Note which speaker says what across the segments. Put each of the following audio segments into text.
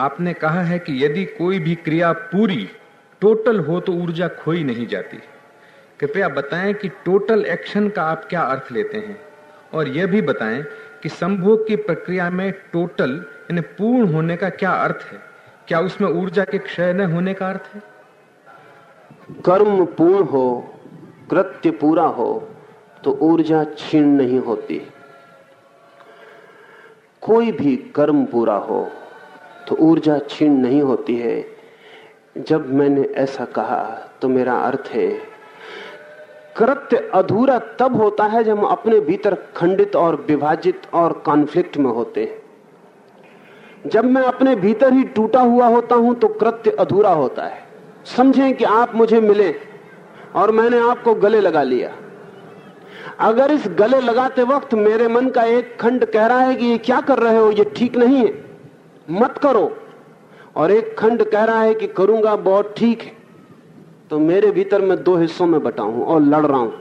Speaker 1: आपने कहा है कि यदि कोई भी क्रिया पूरी, टोटल हो तो ऊर्जा खोई नहीं जाती। कृपया बताएँ कि टोटल एक्शन का आप क्या अर्थ लेते हैं? और यह भी बताएँ कि संभोग की प्रक्रिया में टोटल, यानी पूर्ण होने का क्या अर्थ है? क्या उसमें ऊर्जा के क्षय न होने का अर्थ है?
Speaker 2: कर्म पूर्ण हो, कृत्य पूरा हो तो ऊर्जा क्षीण नहीं होती। कोई भी कर्म पूरा हो तो ऊर्जा क्षीण नहीं होती है। जब मैंने ऐसा कहा तो मेरा अर्थ है, कृत्य अधूरा तब होता है जब हम अपने भीतर खंडित और विभाजित और कॉन्फ्लिक्ट में होते हैं। जब मैं अपने भीतर ही टूटा हुआ होता हूँ तो कृत्य अधूरा होता है। समझें कि आप मुझे मिले और मैंने आपको गले लगा लिया। अगर इस गले लगाते वक्त मेरे मन का एक खंड कह रहा है कि ये क्या कर रहे हो, ये ठीक नहीं है। मत करो। और एक खंड कह रहा है कि करूँगा बहुत ठीक है। तो मेरे भीतर मैं दो हिस्सों में बटा हूँ और लड़ रहा हूँ।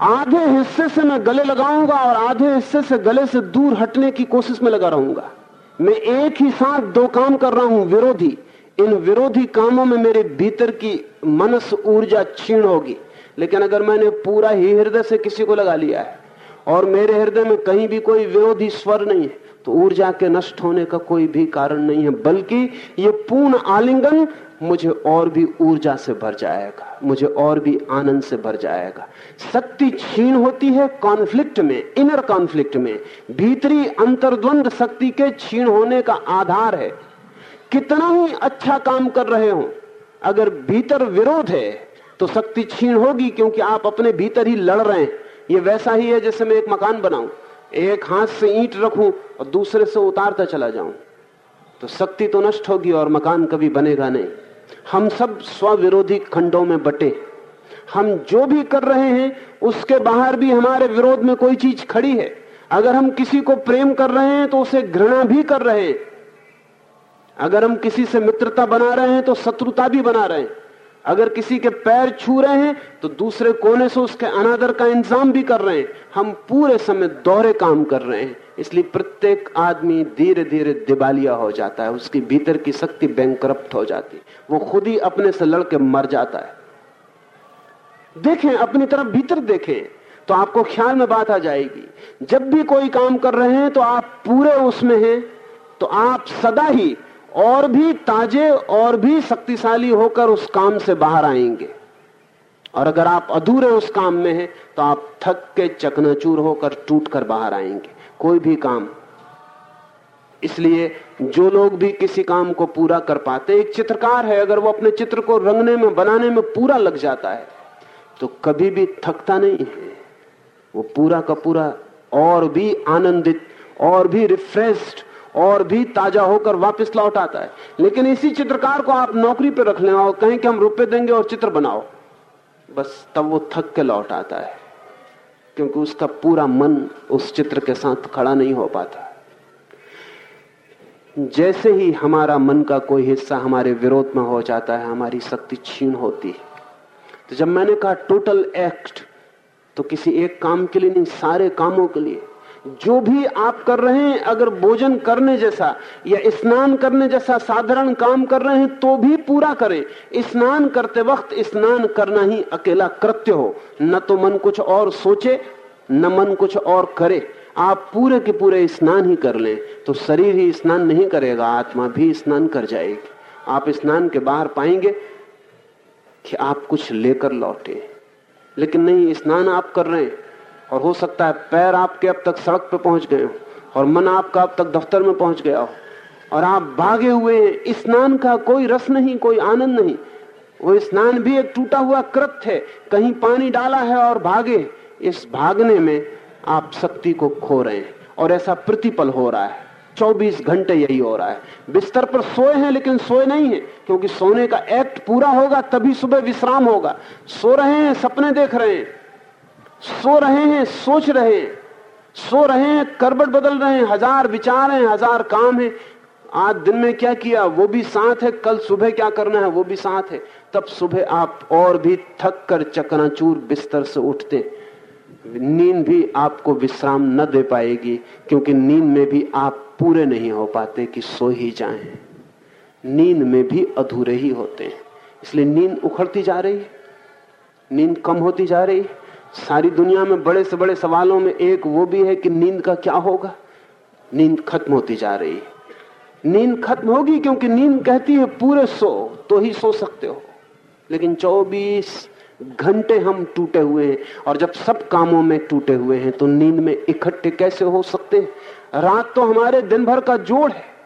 Speaker 2: आधे हिस्से से मैं गले लगाऊँगा और आधे हिस्से से गले से दूर हटने की कोशिश में लगा रहूँगा। मैं एक ही साथ दो काम कर रहा हूँ, विरोधी। इन विरोधी कामों में मेरे भीतर की मनस ऊर्जा क्षीण होगी। लेकिन अगर मैंने पूरा ही हृदय से किसी को लगा लिया है और मेरे हृदय में कहीं भी कोई विरोधी स्वर नहीं है तो ऊर्जा के नष्ट होने का कोई भी कारण नहीं है, बल्कि ये पूर्ण आलिंगन मुझे और भी ऊर्जा से भर जाएगा, मुझे और भी आनंद से भर जाएगा। शक्ति क्षीण होती है कॉन्फ्लिक्ट में इनर कॉन्फ्लिक्ट में। भीतरी अंतर्द्वंद शक्ति के क्षीण होने का आधार है। कितना ही अच्छा काम कर रहे हो, अगर भीतर विरोध है तो शक्ति क्षीण होगी, क्योंकि आप अपने भीतर ही लड़ रहे हैं। ये वैसा ही है जैसे मैं एक मकान बनाऊँ। एक हाथ से ईंट रखूँ और दूसरे से उतारता चला जाऊँ। तो शक्ति तो नष्ट होगी और मकान कभी बनेगा नहीं। हम सब स्वविरोधी खंडों में बटे। हम जो भी कर रहे हैं, उसके बाहर भी हमारे विरोध में कोई चीज़ खड़ी है। अगर हम किसी को प्रेम कर रहे हैं तो उसे घृणा भी कर रहे हैं। अगर हम किसी से मित्रता बना रहे हैं तो शत्रुता भी बना रहे हैं। अगर किसी के पैर छू रहे हैं तो दूसरे कोने से उसके अनादर का इंतज़ाम भी कर रहे हैं। हम पूरे समय दोहरे काम कर रहे हैं। इसलिए प्रत्येक आदमी धीरे धीरे दिवालिया हो जाता है। उसकी भीतर की शक्ति बैंक हो जाती वो खुद ही अपने से लड़के मर जाता है। देखें, अपनी तरफ़ भीतर देखें तो आपको ख्याल में बात आ जाएगी। जब भी कोई काम कर रहे हैं तो आप पूरे उसमें हैं तो आप सदा ही और भी ताजे और भी शक्तिशाली होकर उस काम से बाहर आएँगे। और अगर आप अधूरे उस काम में हैं तो आप थक के चकनाचूर होकर टूट कर बाहर आएँगे। कोई भी काम। इसलिए जो लोग भी किसी काम को पूरा कर पाते एक चित्रकार है, अगर वो अपने चित्र को रंगने में, बनाने में पूरा लग जाता है तो कभी भी थकता नहीं है। वो पूरा का पूरा और भी आनंदित, और भी रिफ्रेश्ड और भी ताज़ा होकर वापस लौट आता है। लेकिन इसी चित्रकार को आप नौकरी पर रख लें और कहें कि हम रुपए देंगे और चित्र बनाओ। बस तब वो थक के लौट आता है, क्योंकि उसका पूरा मन उस चित्र के साथ खड़ा नहीं हो पाता। जैसे ही हमारा मन का कोई हिस्सा हमारे विरोध में हो जाता है, हमारी शक्ति छीन होती है। तो जब मैंने कहा टोटल एक्ट तो किसी एक काम के लिए नहीं, सारे कामों के लिए जो भी आप कर रहे हैं, अगर भोजन करने जैसा या स्नान करने जैसा साधारण काम कर रहे हैं तो भी पूरा करें। स्नान करते वक्त स्नान करना ही अकेला कृत्य हो। न तो मन कुछ और सोचे, न मन कुछ और करे। आप पूरे के पूरे स्नान ही कर लें तो शरीर ही स्नान नहीं करेगा, आत्मा भी स्नान कर जाएगी। आप स्नान के बाहर पाएँगे कि आप कुछ लेकर लौटे। लेकिन नहीं, स्नान आप कर रहे हैं और हो सकता है पैर आपके अब तक सड़क पर पहुँच गए हो, और मन आपका अब तक दफ्तर में पहुँच गया हो। और आप भागे हुए हैं, स्नान का कोई रस नहीं, कोई आनंद नहीं। वो स्नान भी एक टूटा हुआ कृत है, कहीं पानी डाला है और भागे। इस भागने में आप शक्ति को खो रहे हैं, और ऐसा प्रतिपल हो रहा है। 24 घंटे यही हो रहा है। बिस्तर पर सोए हैं, लेकिन सोए नहीं है, क्योंकि सोने का एक्ट पूरा होगा, तभी सुबह विश्राम होगा। सो रहे हैं, सपने देख रहे हैं। सो रहे हैं, सोच रहे हैं। सो रहे हैं करबट बदल रहे हैं, हज़ार विचार हैं, हज़ार काम है। आज दिन में क्या किया? वो भी साथ है, कल सुबह क्या करना है, वो भी साथ है। तब सुबह आप और भी थक कर चकनाचूर बिस्तर से उठते। नींद भी आपको विश्राम न दे पाएगी, क्योंकि नींद में भी आप पूरे नहीं हो पाते कि सो ही जाएँ। नींद में भी अधूरे ही होते हैं। इसलिए नींद उखड़ती जा रही है। नींद कम होती जा रही सारी दुनिया में बड़े से बड़े सवालों में एक वो भी है कि नींद का क्या होगा? नींद खत्म होती जा रही है। नींद खत्म होगी क्योंकि नींद कहती है, पूरे सो तो ही सो सकते हो। लेकिन 24 घंटे हम टूटे हुए हैं और जब सब कामों में टूटे हुए हैं तो नींद में इकट्ठे कैसे हो सकते हैं? रात तो हमारे दिन भर का जोड़ है।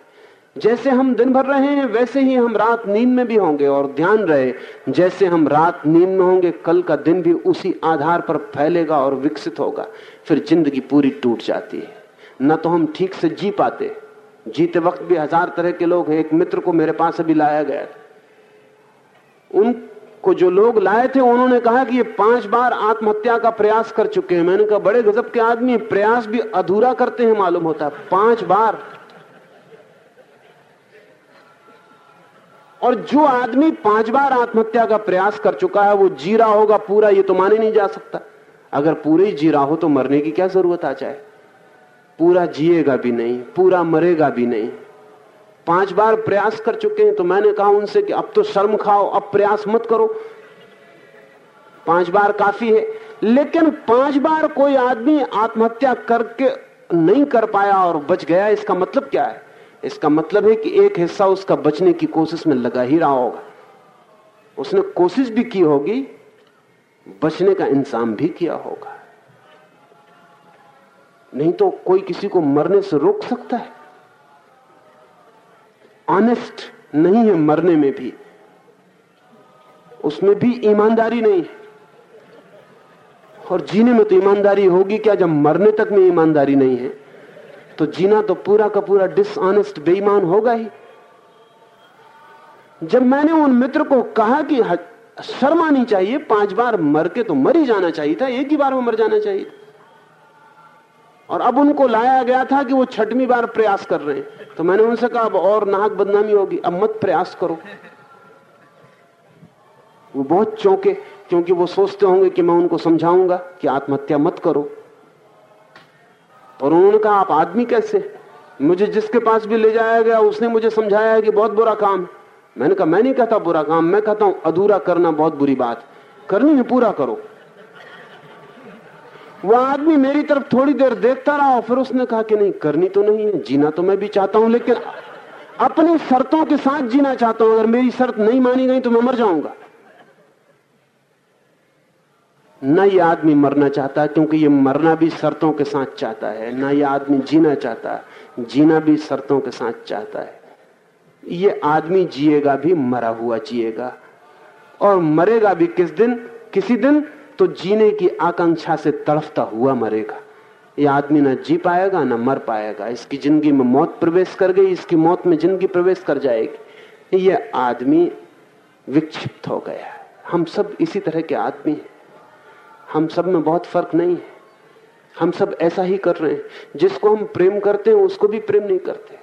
Speaker 2: जैसे हम दिन भर रहे हैं, वैसे ही हम रात नींद में भी होंगे। और ध्यान रहे, जैसे हम रात नींद में होंगे, कल का दिन भी उसी आधार पर फैलेगा और विकसित होगा। फिर ज़िंदगी पूरी टूट जाती है। न तो हम ठीक से जी पाते। जीते वक्त भी हज़ार तरह के लोग हैं। एक मित्र को मेरे पास अभी लाया गया उनको जो लोग लाए थे, उन्होंने कहा कि ये पाँच बार आत्महत्या का प्रयास कर चुके हैं। मैंने कहा, बड़े गजब के आदमी प्रयास भी अधूरा करते हैं, मालूम होता है। पाँच बार और जो आदमी पाँच बार आत्महत्या का प्रयास कर चुका है, वो जीरा होगा पूरा, ये तो माने नहीं जा सकता। अगर पूरे ही जी रहा हो तो मरने की क्या ज़रूरत आ जाए? पूरा जिएगा भी नहीं, पूरा मरेगा भी नहीं। पाँच बार प्रयास कर चुके हैं तो मैंने कहा उनसे कि अब तो शर्म खाओ, अब प्रयास मत करो। पाँच बार काफ़ी है, लेकिन पाँच बार कोई आदमी आत्महत्या करके नहीं कर पाया और बच गया, इसका मतलब क्या है? इसका मतलब है कि एक हिस्सा उसका बचने की कोशिश में लगा ही रहा होगा। उसने कोशिश भी की होगी, बचने का इंसान भी किया होगा। नहीं तो कोई किसी को मरने से रोक सकता है। ऑनेस्ट नहीं है मरने में भी। उसमें भी ईमानदारी नहीं है। और जीने में तो ईमानदारी होगी क्या जब मरने तक में ईमानदारी नहीं है? तो जीना तो पूरा का पूरा डिसऑनेस्ट बेईमान होगा ही। जब मैंने उन मित्र को कहा कि शर्म चाहिए, पाँच बार मर के तो मर ही जाना चाहिए था, एक ही बार में मर जाना चाहिए। और अब उनको लाया गया था कि वो छठवीं बार प्रयास कर रहे हैं। तो मैंने उनसे कहा, अब और नाहक बदनामी होगी, अब मत प्रयास करो। वो बहुत चौंके, क्योंकि वो सोचते होंगे कि मैं उनको समझाऊँगा कि आत्महत्या मत करो। और उन्होंने कहा, आप आदमी कैसे मुझे जिसके पास भी ले जाया गया, उसने मुझे समझाया कि बहुत बुरा काम मैंने कहा, मैं नहीं कहता बुरा काम, मैं कहता हूँ, अधूरा करना बहुत बुरी बात करनी है, पूरा करो। वह आदमी मेरी तरफ़ थोड़ी देर देखता रहा, फिर उसने कहा कि नहीं, करनी तो नहीं है, जीना तो मैं भी चाहता हूँ, लेकिन अपनी शर्तों के साथ जीना चाहता हूँ। अगर मेरी शर्त नहीं मानी गई तो मैं मर जाऊँगा। न ये आदमी मरना चाहता क्योंकि ये मरना भी शर्तों के साथ चाहता है। न ये आदमी जीना चाहता जीना भी शर्तों के साथ चाहता है। ये आदमी जिएगा भी, मरा हुआ जिएगा। और मरेगा भी किस दिन? किसी दिन? तो जीने की आकांक्षा से तड़फता हुआ मरेगा। ये आदमी ना जी पाएगा, ना मर पाएगा। इसकी ज़िंदगी में मौत प्रवेश कर गई, इसकी मौत में ज़िंदगी प्रवेश कर जाएगी। ये आदमी विक्षिप्त हो गया हम सब इसी तरह के आदमी हैं। हम सब में बहुत फ़र्क नहीं है। हम सब ऐसा ही कर रहे हैं। जिसको हम प्रेम करते हैं, उसको भी प्रेम नहीं करते।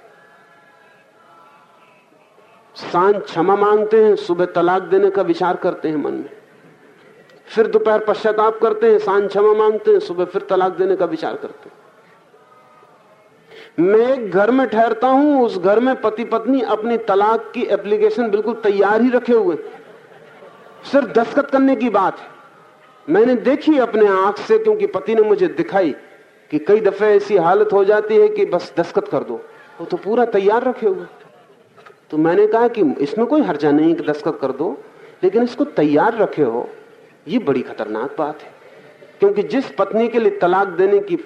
Speaker 2: साँझ क्षमा मांगते हैं, सुबह तलाक देने का विचार करते हैं मन में। फिर दोपहर पश्चाताप करते हैं साँझ क्षमा मांगते हैं, सुबह फिर तलाक देने का विचार करते हैं। मैं एक घर में ठहरता हूँ, उस घर में पति पत्नी अपनी तलाक की एप्लीकेशन बिल्कुल तैयार ही रखे हुए सिर्फ़ दस्खत करने की बात है। मैंने देखी अपने आँख से, क्योंकि पति ने मुझे दिखाई कि कई दफे ऐसी हालत हो जाती है कि बस दस्खत कर दो। वो तो पूरा तैयार रखे हुए। तो मैंने कहा कि इसमें कोई हर्जा नहीं कि दस्खत कर दो, लेकिन इसको तैयार रखे हो, ये बड़ी खतरनाक बात है। क्योंकि जिस पत्नी के लिए तलाक देने की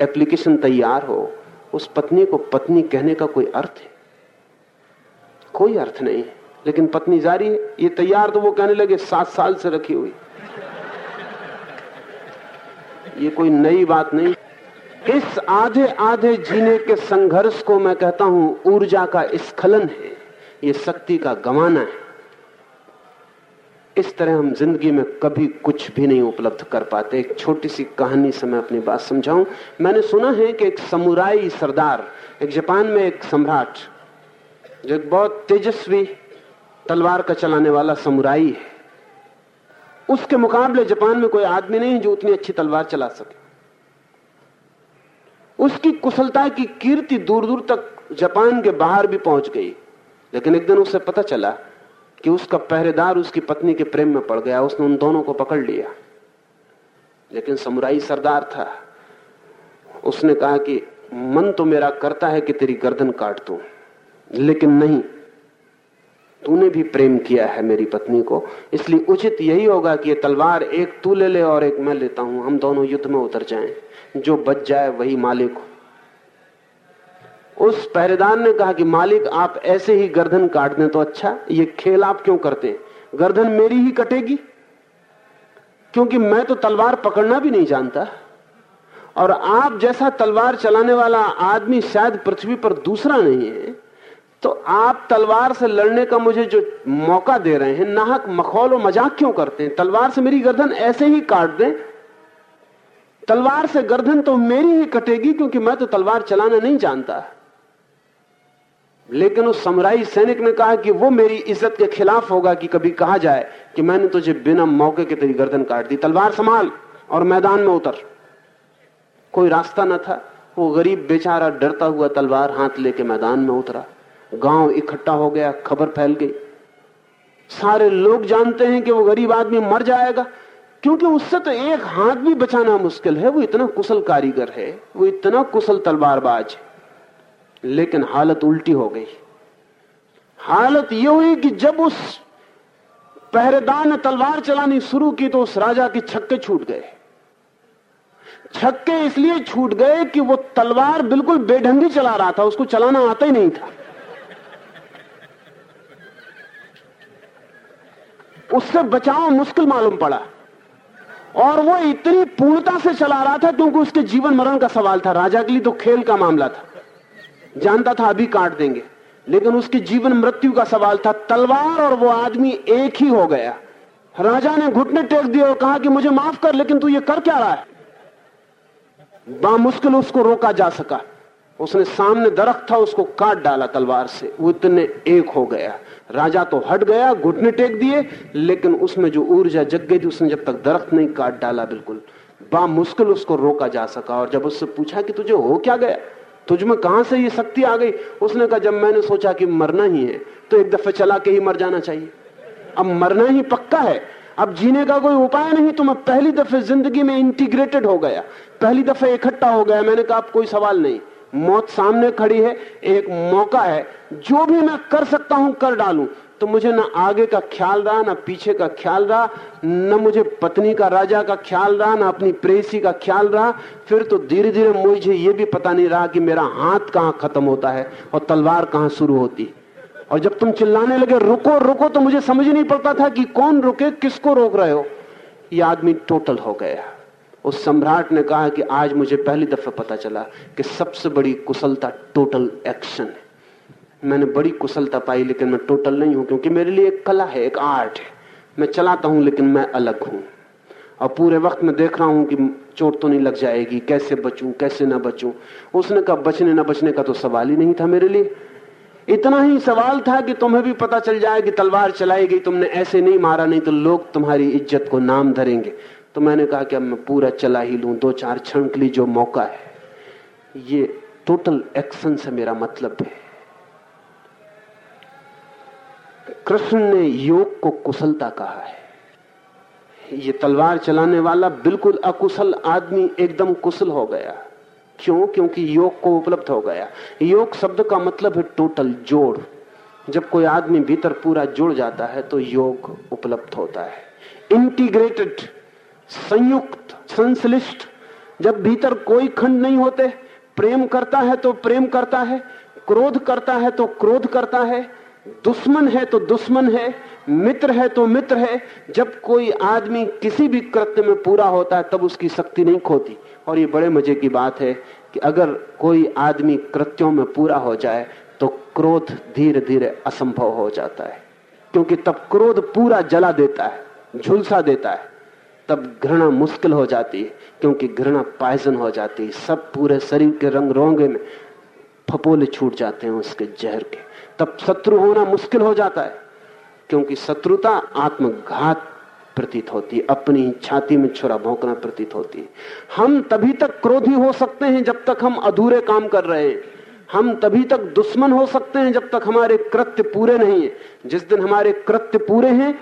Speaker 2: एप्लीकेशन तैयार हो, उस पत्नी को पत्नी कहने का कोई अर्थ है? कोई अर्थ नहीं लेकिन पत्नी जारी है, ये तैयार तो वो कहने लगे, सात साल से रखी हुई। ये कोई नई बात नहीं। इस आधे आधे जीने के संघर्ष को मैं कहता हूँ, ऊर्जा का स्खलन है, ये शक्ति का गंवाना है। इस तरह हम ज़िंदगी में कभी कुछ भी नहीं उपलब्ध कर पाते। एक छोटी सी कहानी से मैं अपनी बात समझाऊं। मैंने सुना है कि एक समुराई सरदार, एक जापान में एक सम्राट, जो एक बहुत तेजस्वी तलवार का चलाने वाला समुराई है। उसके मुकाबले जापान में कोई आदमी नहीं जो उतनी अच्छी तलवार चला सके। उसकी कुशलता की कीर्ति दूर दूर तक जापान के बाहर भी पहुँच गई। लेकिन एक दिन उसे पता चला कि उसका पहरेदार उसकी पत्नी के प्रेम में पड़ गया, उसने उन दोनों को पकड़ लिया। लेकिन समुराई सरदार था। उसने कहा कि मन तो मेरा करता है कि तेरी गर्दन काट दू, लेकिन नहीं। तूने भी प्रेम किया है मेरी पत्नी को। इसलिए उचित यही होगा कि ये तलवार एक तू ले ले और एक मैं लेता हूँ। हम दोनों युद्ध में उतर जाएँ। जो बच जाए वही मालिक हो। उस पहरेदार ने कहा कि मालिक, आप ऐसे ही गर्दन काट दें तो अच्छा। ये खेल आप क्यों करते? हैं गर्दन मेरी ही कटेगी? क्योंकि मैं तो तलवार पकड़ना भी नहीं जानता। और आप जैसा तलवार चलाने वाला आदमी शायद पृथ्वी पर दूसरा नहीं है तो आप तलवार से लड़ने का मुझे जो मौका दे रहे हैं, नाहक, मखौल और मज़ाक क्यों करते हैं? तलवार से मेरी गर्दन ऐसे ही काट दें। तलवार से गर्दन तो मेरी ही कटेगी, क्योंकि मैं तो तलवार चलाना नहीं जानता। लेकिन उस समराई सैनिक ने कहा कि वो मेरी इज़्ज़त के खिलाफ होगा कि कभी कहा जाए कि मैंने तुझे बिना मौके के तेरी गर्दन काट दी। तलवार संभाल और मैदान में उतर। कोई रास्ता न था। वो गरीब बेचारा डरता हुआ तलवार हाथ लेके मैदान में उतरा। गाँव इकट्ठा हो गया, खबर फैल गई। सारे लोग जानते हैं कि वो गरीब आदमी मर जाएगा, क्योंकि उससे तो एक हाथ भी बचाना मुश्किल है, वो इतना कुशल कारीगर है, वो इतना कुशल तलवारबाज है। लेकिन हालत उल्टी हो गई। हालत यह हुई कि जब उस पहरेदार ने तलवार चलानी शुरू की तो उस राजा के छक्के छूट गए। छक्के इसलिए छूट गए कि वो तलवार बिल्कुल बेढंगी चला रहा था, उसको चलाना आता ही नहीं था। उससे बचाव मुश्किल मालूम पड़ा। और वो इतनी पूर्णता से चला रहा था क्योंकि उसके जीवन मरण का सवाल था। राजा के लिए तो खेल का मामला था। जानता था, अभी काट देंगे। लेकिन उसके जीवन मृत्यु का सवाल था। तलवार और वो आदमी एक ही हो गया। राजा ने घुटने टेक दिए और कहा कि मुझे माफ़ कर, लेकिन तू ये कर क्या रहा है? बामुश्किल उसको रोका जा सका। उसने सामने दरख्त था, उसको काट डाला तलवार से। वो इतने एक हो गया। राजा तो हट गया, घुटने टेक दिए, लेकिन उसमें जो ऊर्जा जग गई थी, उसने जब तक दरख्त नहीं काट डाला बिल्कुल, बामुश्किल उसको रोका जा सका। और जब उससे पूछा कि तुझे हो क्या गया? तुझ में कहाँ से ये शक्ति आ गई? उसने कहा, जब मैंने सोचा कि मरना ही है तो एक दफे चला के ही मर जाना चाहिए। अब मरना ही पक्का है। अब जीने का कोई उपाय नहीं तो मैं पहली दफे ज़िंदगी में इंटीग्रेटेड हो गया। पहली दफे इकट्ठा हो गया। मैंने कहा, अब कोई सवाल नहीं। मौत सामने खड़ी है, एक मौका है, जो भी मैं कर सकता हूँ, कर डालूं। तो मुझे ना आगे का ख्याल रहा, ना पीछे का ख्याल रहा, न मुझे पत्नी का, राजा का ख्याल रहा, ना अपनी प्रेसी का ख्याल रहा। फिर तो धीरे धीरे मुझे ये भी पता नहीं रहा कि मेरा हाथ कहाँ खत्म होता है और तलवार कहाँ शुरू होती और जब तुम चिल्लाने लगे, रुको रुको तो मुझे समझ नहीं पड़ता था कि कौन रुके, किसको रोक रहे हो। ये आदमी टोटल हो गया। उस सम्राट ने कहा कि आज मुझे पहली दफ़ा पता चला कि सबसे बड़ी कुशलता टोटल एक्शन है। मैंने बड़ी कुशलता पाई, लेकिन मैं टोटल नहीं हूँ, क्योंकि मेरे लिए एक कला है, एक आर्ट है। मैं चलाता हूँ, लेकिन मैं अलग हूँ। और पूरे वक्त में देख रहा हूँ कि चोट तो नहीं लग जाएगी, कैसे बचूं, कैसे ना बचूं। उसने कहा, बचने ना बचने का तो सवाल ही नहीं था मेरे लिए। इतना ही सवाल था कि तुम्हें भी पता चल जाए कि तलवार चलाई गई, तुमने ऐसे नहीं मारा, नहीं तो लोग तुम्हारी इज़्ज़त को नाम धरेंगे। तो मैंने कहा कि अब मैं पूरा चला ही लू, दो चार क्षण के लिए जो मौका है। ये टोटल एक्शन से मेरा मतलब है। कृष्ण ने योग को कुशलता कहा है। ये तलवार चलाने वाला बिल्कुल अकुशल आदमी एकदम कुशल हो गया। क्यों? क्योंकि योग को उपलब्ध हो गया। योग शब्द का मतलब है टोटल जोड़। जब कोई आदमी भीतर पूरा जुड़ जाता है तो योग उपलब्ध होता है। इंटीग्रेटेड संयुक्त, संश्लिष्ट, जब भीतर कोई खंड नहीं होते, प्रेम करता है तो प्रेम करता है, क्रोध करता है तो क्रोध करता है, दुश्मन है तो दुश्मन है, मित्र है तो मित्र है, जब कोई आदमी किसी भी कृत्य में पूरा होता है, तब उसकी शक्ति नहीं खोती। और ये बड़े मज़े की बात है कि अगर कोई आदमी कृत्यों में पूरा हो जाए तो क्रोध धीरे धीरे असंभव हो जाता है। क्योंकि तब क्रोध पूरा जला देता है, झुलसा देता है। तब घृणा मुश्किल हो जाती है, क्योंकि घृणा पायजन हो जाती है। सब पूरे शरीर के रंग रोंगे में फपोले छूट जाते हैं उसके जहर के। तब शत्रु होना मुश्किल हो जाता है, क्योंकि शत्रुता आत्मघात प्रतीत होती है, अपनी छाती में छुरा भोंकना प्रतीत होती है। हम तभी तक क्रोधी हो सकते हैं जब तक हम अधूरे काम कर रहे हैं। हम तभी तक दुश्मन हो सकते हैं जब तक हमारे कृत्य पूरे नहीं है। जिस दिन हमारे कृत्य पूरे हैं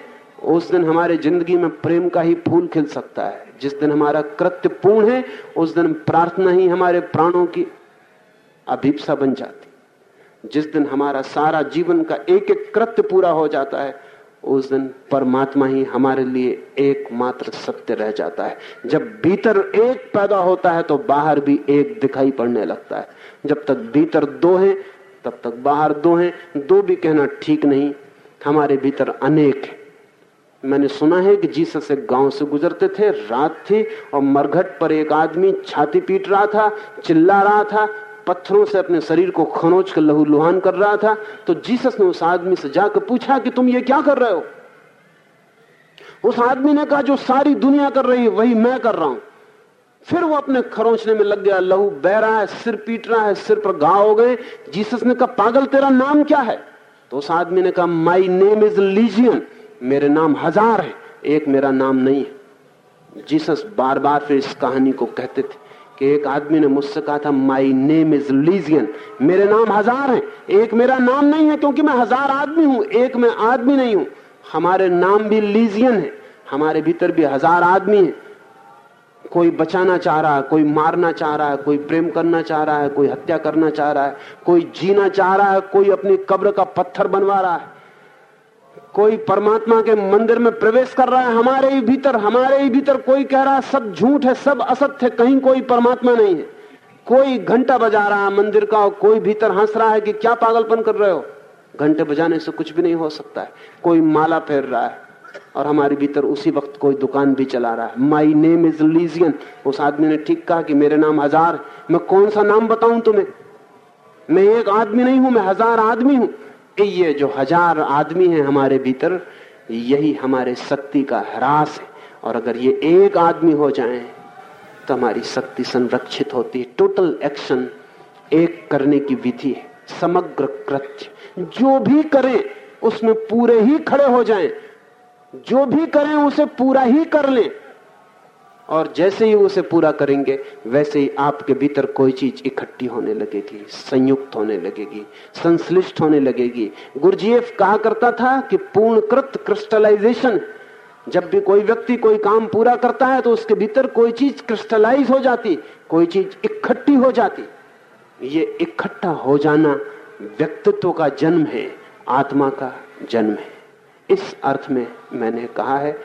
Speaker 2: उस दिन हमारे ज़िंदगी में प्रेम का ही फूल खिल सकता है। जिस दिन हमारा कृत्य पूर्ण है, उस दिन प्रार्थना ही हमारे प्राणों की अभीपसा बन जाती। जिस दिन हमारा सारा जीवन का एक एक कृत्य पूरा हो जाता है, उस दिन परमात्मा ही हमारे लिए एकमात्र सत्य रह जाता है। जब भीतर एक पैदा होता है तो बाहर भी एक दिखाई पड़ने लगता है। जब तक भीतर दो है, तब तक बाहर दो है। दो भी कहना ठीक नहीं, हमारे भीतर अनेक है। मैंने सुना है कि जीसस एक गाँव से गुजरते थे, रात थी और मरघट पर एक आदमी छाती पीट रहा था, चिल्ला रहा था, पत्थरों से अपने शरीर को खनोच कर लहू लुहान कर रहा था। तो जीसस ने उस आदमी से जाकर पूछा कि तुम ये क्या कर रहे हो? उस आदमी ने कहा, जो सारी दुनिया कर रही है, वही मैं कर रहा हूँ। फिर वो अपने खरोचने में लग गया, लहू बह रहा है, सिर पीट रहा है, सिर पर घाव हो गए। जीसस ने कहा, पागल, तेरा नाम क्या है? तो उस आदमी ने कहा माई नेम इज़ लीजियन मेरे नाम हज़ार है, एक मेरा नाम नहीं है। जीसस बार बार फिर इस कहानी को कहते थे कि एक आदमी ने मुझसे कहा था माई नेम इज़ लीजियन मेरे नाम हज़ार हैं, एक मेरा नाम नहीं है क्योंकि मैं हज़ार आदमी हूँ, एक मैं आदमी नहीं हूँ। हमारे नाम भी लीजियन है, हमारे भीतर भी हज़ार आदमी है। कोई बचाना चाह रहा है, कोई मारना चाह रहा है, कोई प्रेम करना चाह रहा है, कोई हत्या करना चाह रहा है, कोई जीना चाह रहा है, कोई अपनी कब्र का पत्थर बनवा रहा है। कोई परमात्मा के मंदिर में प्रवेश कर रहा है, हमारे ही भीतर, हमारे ही भीतर कोई कह रहा है, सब झूठ है, सब असत्य है, कहीं कोई परमात्मा नहीं है। कोई घंटा बजा रहा है मंदिर का और कोई भीतर हंस रहा है कि क्या पागलपन कर रहे हो? घंटे बजाने से कुछ भी नहीं हो सकता है। कोई माला फेर रहा है और हमारे भीतर उसी वक्त कोई दुकान भी चला रहा है। माई नेम इज़ लीजियन उस आदमी ने ठीक कहा कि मेरे नाम हज़ार मैं कौन सा नाम बताऊँ तुम्हें? मैं एक आदमी नहीं हूँ, मैं हज़ार आदमी हूँ। ये जो हज़ार आदमी हैं हमारे भीतर, यही हमारे शक्ति का ह्रास है। और अगर ये एक आदमी हो जाए तो हमारी शक्ति संरक्षित होती। है टोटल एक्शन एक करने की विधि है। समग्र कृत्य। जो भी करें, उसमें पूरे ही खड़े हो जाएँ। जो भी करें, उसे पूरा ही कर लें। और जैसे ही उसे पूरा करेंगे, वैसे ही आपके भीतर कोई चीज़ इकट्ठी होने लगेगी, संयुक्त होने लगेगी, संश्लिष्ट होने लगेगी। गुरजीएफ कहा करता था कि पूर्णकृत क्रिस्टलाइजेशन जब भी कोई व्यक्ति कोई काम पूरा करता है तो उसके भीतर कोई चीज़ क्रिस्टलाइज हो जाती, कोई चीज़ इकट्ठी हो जाती। ये इकट्ठा हो जाना व्यक्तित्व का जन्म है, आत्मा का जन्म है। इस अर्थ में मैंने कहा है,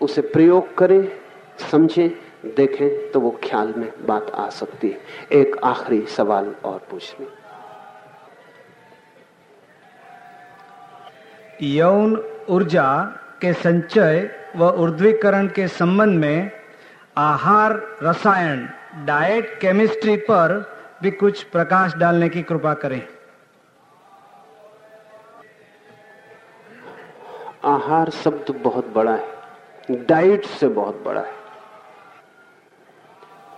Speaker 2: उसे प्रयोग करें समझें देखें तो वो ख्याल में बात आ सकती है। एक आखिरी सवाल और पूछ लें।
Speaker 3: यौन ऊर्जा के संचय व ऊर्ध्वीकरण के संबंध में आहार रसायन डाइट केमिस्ट्री पर भी कुछ प्रकाश डालने की कृपा करें।
Speaker 2: आहार शब्द बहुत बड़ा है। डाइट से बहुत बड़ा है।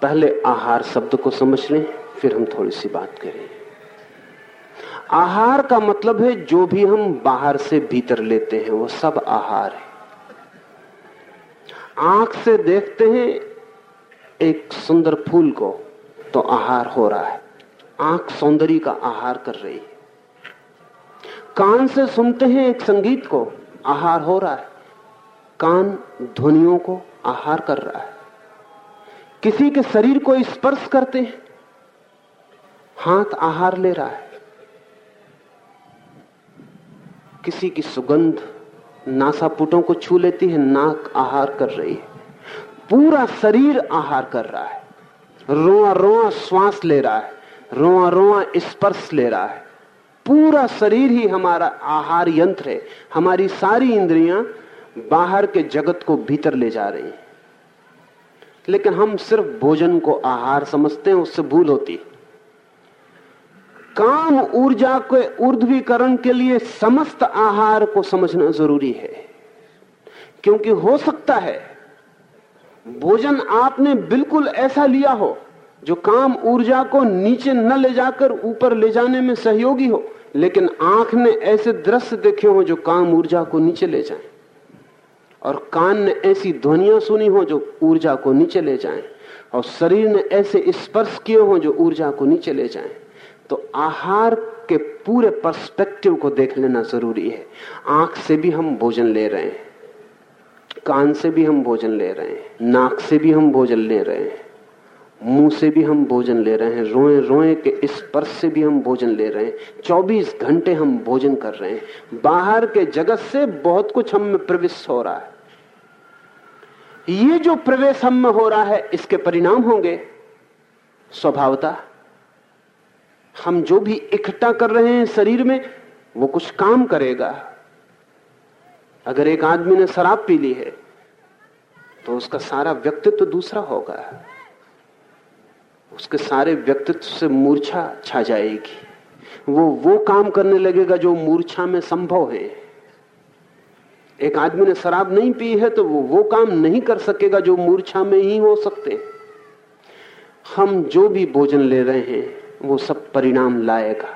Speaker 2: पहले आहार शब्द को समझ लें, फिर हम थोड़ी सी बात करें। आहार का मतलब है जो भी हम बाहर से भीतर लेते हैं, वो सब आहार है। आँख से देखते हैं एक सुंदर फूल को तो आहार हो रहा है। आँख सौंदर्य का आहार कर रही है। कान से सुनते हैं एक संगीत को, आहार हो रहा है। कान ध्वनियों को आहार कर रहा है। किसी के शरीर को स्पर्श करते हैं। हाथ आहार ले रहा है। किसी की सुगंध नासापुटों को छू लेती है, नाक आहार कर रही है। पूरा शरीर आहार कर रहा है। रोआ रोआ श्वास ले रहा है। रोआ रोआ स्पर्श ले रहा है। पूरा शरीर ही हमारा आहार यंत्र है। हमारी सारी इंद्रियाँ बाहर के जगत को भीतर ले जा रही हैं। लेकिन हम सिर्फ़ भोजन को आहार समझते हैं, उससे भूल होती है। काम ऊर्जा के ऊर्ध्वीकरण के लिए समस्त आहार को समझना ज़रूरी है। क्योंकि हो सकता है, भोजन आपने बिल्कुल ऐसा लिया हो, जो काम ऊर्जा को नीचे न ले जाकर ऊपर ले जाने में सहयोगी हो, लेकिन आँख ने ऐसे दृश्य देखे हो जो काम ऊर्जा को नीचे ले जाए। और कान ने ऐसी ध्वनियाँ सुनी हो जो ऊर्जा को नीचे ले जाएँ, और शरीर ने ऐसे स्पर्श किए हो जो ऊर्जा को नीचे ले जाएँ तो आहार के पूरे पर्सपेक्टिव को देख लेना ज़रूरी है। आँख से भी हम भोजन ले रहे हैं, कान से भी हम भोजन ले रहे हैं, नाक से भी हम भोजन ले रहे हैं, मुँह से भी हम भोजन ले रहे हैं, रोए रोए के स्पर्श से भी हम भोजन ले रहे हैं 24 घंटे हम भोजन कर रहे हैं। बाहर के जगत से बहुत कुछ हम में प्रवेश हो रहा है। ये जो प्रवेश हम में हो रहा है, इसके परिणाम होंगे। स्वभावता, हम जो भी इकट्ठा कर रहे हैं शरीर में, वो कुछ काम करेगा। अगर एक आदमी ने शराब पी ली है तो उसका सारा व्यक्तित्व तो दूसरा होगा। उसके सारे व्यक्तित्व से मूर्छा छा जाएगी। वो वो काम करने लगेगा जो मूर्छा में संभव है। एक आदमी ने शराब नहीं पी है तो वो वो काम नहीं कर सकेगा जो मूर्छा में ही हो सकते। हम जो भी भोजन ले रहे हैं, वो सब परिणाम लाएगा।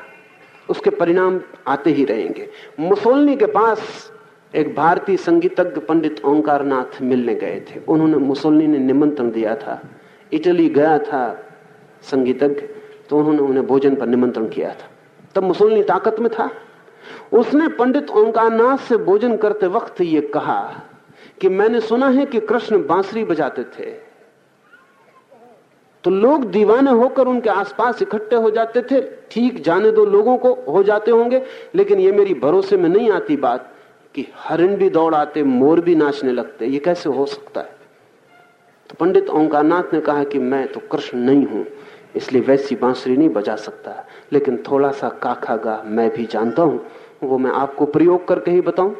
Speaker 2: उसके परिणाम आते ही रहेंगे। मुसोलनी के पास एक भारतीय संगीतज्ञ पंडित ओंकार नाथ मिलने गए थे। उन्होंने मुसोलनी ने निमंत्रण दिया था। इटली गया था संगीतज्ञ तो उन्होंने उन्हें भोजन पर निमंत्रण किया था। तब मुसोलनी ताकत में था। उसने पंडित ओंकारनाथ से भोजन करते वक्त ये कहा कि मैंने सुना है कि कृष्ण बांसुरी बजाते थे। तो लोग दीवाने होकर उनके आसपास इकट्ठे हो जाते थे। ठीक जाने दो लोगों को हो जाते होंगे, लेकिन ये मेरी भरोसे में नहीं आती बात कि हरिण भी दौड़ आते, मोर भी नाचने लगते। ये कैसे हो सकता है? तो पंडित ओंकारनाथ ने कहा कि मैं तो कृष्ण नहीं हूँ, इसलिए वैसी बांसुरी नहीं बजा सकता। लेकिन थोड़ा सा काखा गा मैं भी जानता हूँ। वो मैं आपको प्रयोग करके ही बताऊँ।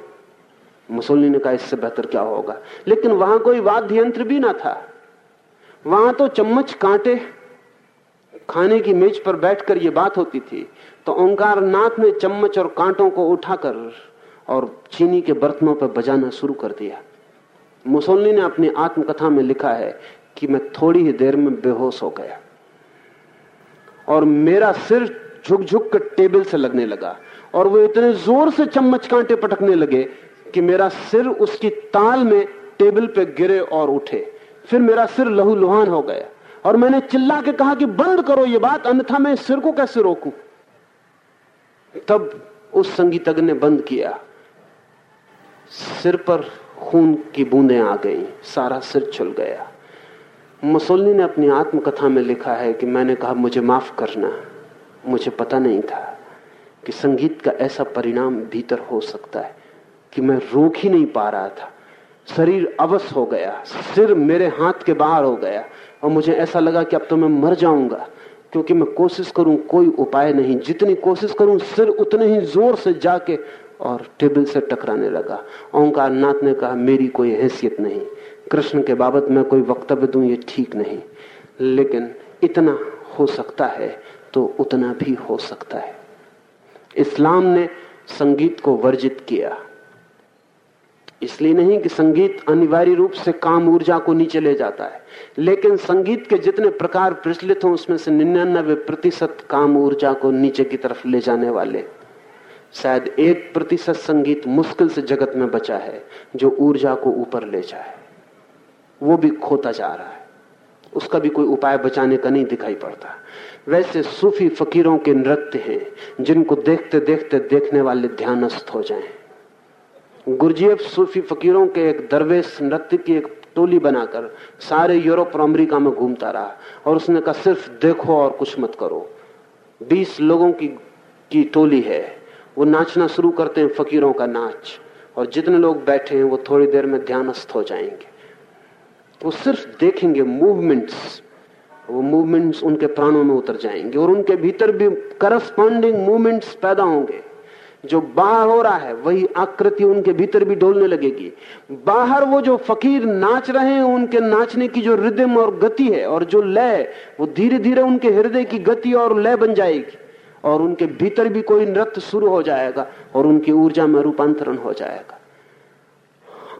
Speaker 2: मुसोली ने कहा, इससे बेहतर क्या होगा? लेकिन वहाँ कोई वाद्य यंत्र भी ना था। वहाँ तो चम्मच कांटे, खाने की मेज पर बैठकर ये बात होती थी। तो ओंकार नाथ ने चम्मच और कांटों को उठाकर और चीनी के बर्तनों पर बजाना शुरू कर दिया। मुसोलनी ने अपनी आत्मकथा में लिखा है कि मैं थोड़ी ही देर में बेहोश हो गया और मेरा सिर झुक झुक कर टेबल से लगने लगा। और वो इतने ज़ोर से चम्मच कांटे पटकने लगे कि मेरा सिर उसकी ताल में टेबल पे गिरे और उठे। फिर मेरा सिर लहू लुहान हो गया और मैंने चिल्ला के कहा कि बंद करो ये बात, अन्यथा मैं सिर को कैसे रोकू? तब उस संगीतज्ञ ने बंद किया। सिर पर खून की बूंदें आ गई, सारा सिर छुल गया। मुसोलनी ने अपनी आत्मकथा में लिखा है कि मैंने कहा, मुझे माफ़ करना, मुझे पता नहीं था। कि संगीत का ऐसा परिणाम भीतर हो सकता है कि मैं रोक ही नहीं पा रहा था। शरीर अवस हो गया, सिर मेरे हाथ के बाहर हो गया और मुझे ऐसा लगा कि अब तो मैं मर जाऊँगा, क्योंकि मैं कोशिश करूँ कोई उपाय नहीं। जितनी कोशिश करूँ, सिर उतने ही ज़ोर से जाके और टेबल से टकराने लगा। ओंकार नाथ ने कहा, मेरी कोई हैसियत नहीं। कृष्ण के बाबत मैं कोई वक्तव्य दूँ, ये ठीक नहीं। लेकिन इतना हो सकता है तो उतना भी हो सकता है। इस्लाम ने संगीत को वर्जित किया। इसलिए नहीं कि संगीत अनिवार्य रूप से काम ऊर्जा को नीचे ले जाता है, लेकिन संगीत के जितने प्रकार प्रचलित हों, उसमें से निन्यानबे प्रतिशत काम ऊर्जा को नीचे की तरफ़ ले जाने वाले। शायद एक प्रतिशत संगीत मुश्किल से जगत में बचा है, जो ऊर्जा को ऊपर ले जाए। वो भी खोता जा रहा है। उसका भी कोई उपाय बचाने का नहीं दिखाई पड़ता। वैसे सूफी फकीरों के नृत्य हैं, जिनको देखते देखते देखने वाले ध्यानस्थ हो जाएँ। गुरजीएफ सूफी फकीरों के एक दरवेश नृत्य की एक टोली बनाकर सारे यूरोप और अमेरिका में घूमता रहा और उसने कहा, सिर्फ़ देखो और कुछ मत करो बीस लोगों की की टोली है, वो नाचना शुरू करते हैं फकीरों का नाच और जितने लोग बैठे हैं वो थोड़ी देर में ध्यानस्थ हो जाएँगे वो सिर्फ़ देखेंगे मूवमेंट्स वो मूवमेंट्स उनके प्राणों में उतर जाएँगे और उनके भीतर भी करस्पॉन्डिंग मूवमेंट्स पैदा होंगे। जो बाहर हो रहा है, वही आकृति उनके भीतर भी डोलने लगेगी। बाहर वो जो फकीर नाच रहे हैं, उनके नाचने की जो रिदम और गति है और जो लय, वो धीरे धीरे उनके हृदय की गति और लय बन जाएगी और उनके भीतर भी कोई नृत्य शुरू हो जाएगा और उनकी ऊर्जा में रूपांतरण हो जाएगा।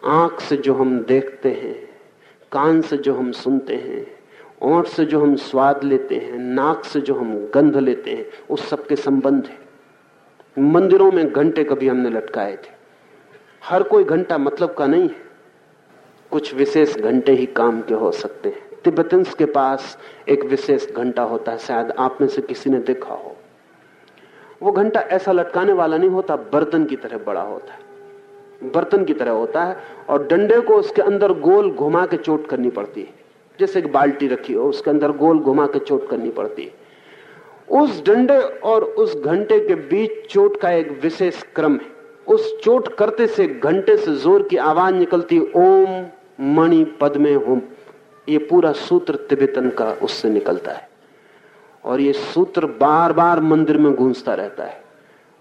Speaker 2: आँख से जो हम देखते हैं, कान से जो हम सुनते हैं ओठ से जो हम स्वाद लेते हैं, नाक से जो हम गंध लेते हैं, उस सब के संबंध है। मंदिरों में घंटे कभी हमने लटकाए थे। हर कोई घंटा मतलब का नहीं है। कुछ विशेष घंटे ही काम के हो सकते हैं। तिब्बतन्स के पास एक विशेष घंटा होता है, शायद आप में से किसी ने देखा हो। वो घंटा ऐसा लटकाने वाला नहीं होता, बर्तन की तरह बड़ा होता है। बर्तन की तरह होता है और डंडे को उसके अंदर गोल घुमा के चोट करनी पड़ती है। जैसे एक बाल्टी रखी हो, उसके अंदर गोल घुमा के चोट करनी पड़ती है। उस डंडे और उस घंटे के बीच चोट का एक विशेष क्रम है। उस चोट करते से घंटे से ज़ोर की आवाज़ निकलती ओम मणि पद में होम। ये पूरा सूत्र तिब्बतन का उससे निकलता है। और ये सूत्र बार बार मंदिर में गूंजता रहता है।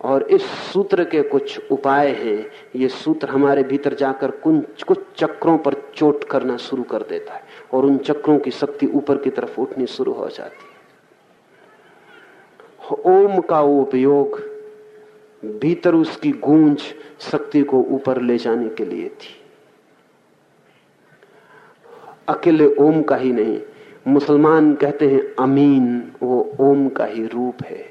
Speaker 2: और इस सूत्र के कुछ उपाय हैं। ये सूत्र हमारे भीतर जाकर कुछ कुछ चक्रों पर चोट करना शुरू कर देता है। और उन चक्रों की शक्ति ऊपर की तरफ़ उठनी शुरू हो जाती ओम का उपयोग भीतर उसकी गूंज शक्ति को ऊपर ले जाने के लिए थी। अकेले ओम का ही नहीं, मुसलमान कहते हैं अमीन, वो ओम का ही रूप है।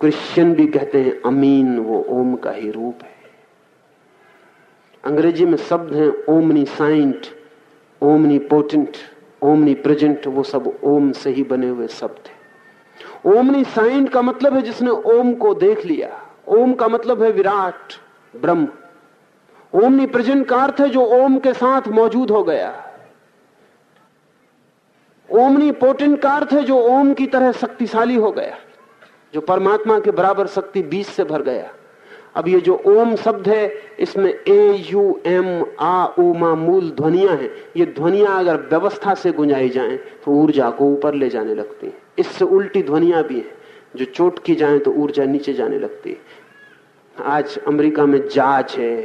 Speaker 2: क्रिश्चियन भी कहते हैं अमीन, वो ओम का ही रूप है। अंग्रेज़ी में शब्द हैं omniscient omnipotent omnipresent वो सब ओम से ही बने हुए शब्द हैं। ओमनी साइंट का मतलब है जिसने ओम को देख लिया। ओम का मतलब है विराट, ब्रह्म। ओमनी प्रेजेंट का अर्थ है जो ओम के साथ मौजूद हो गया। ओमनी पोटेंट का अर्थ है जो ओम की तरह शक्तिशाली हो गया, जो परमात्मा के बराबर शक्ति बीज से भर गया। अब ये जो ओम शब्द है, इसमें ए, यू, एम, आ ओ मा, मूल ध्वनिया है। ये ध्वनिया अगर व्यवस्था से गुंजाई जाए तो ऊर्जा को ऊपर ले जाने लगती है। इससे उल्टी ध्वनिया भी है, जो चोट की जाए तो ऊर्जा नीचे जाने लगती है। आज अमेरिका में जाज है,